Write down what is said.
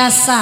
biasa.